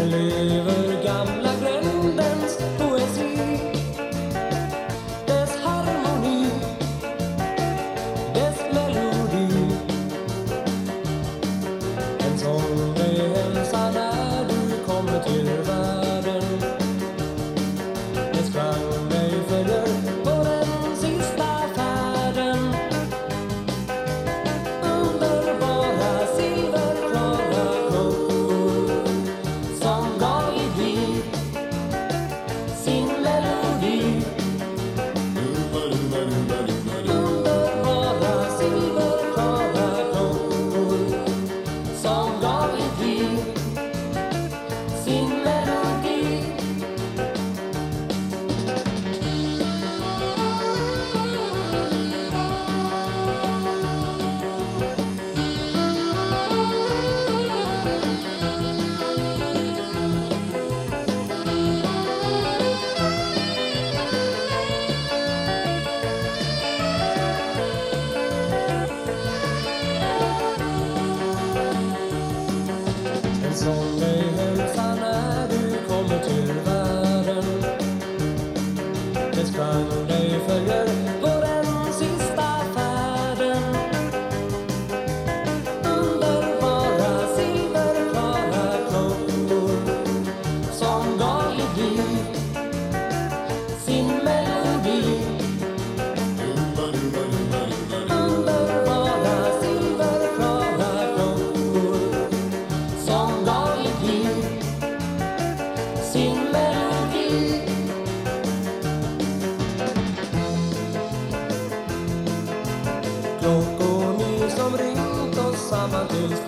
väl över gamla grändens poesi. Dess harmoni, dess melodi. En sång dig hälsa när du kommer till världen. Dess klang summer days.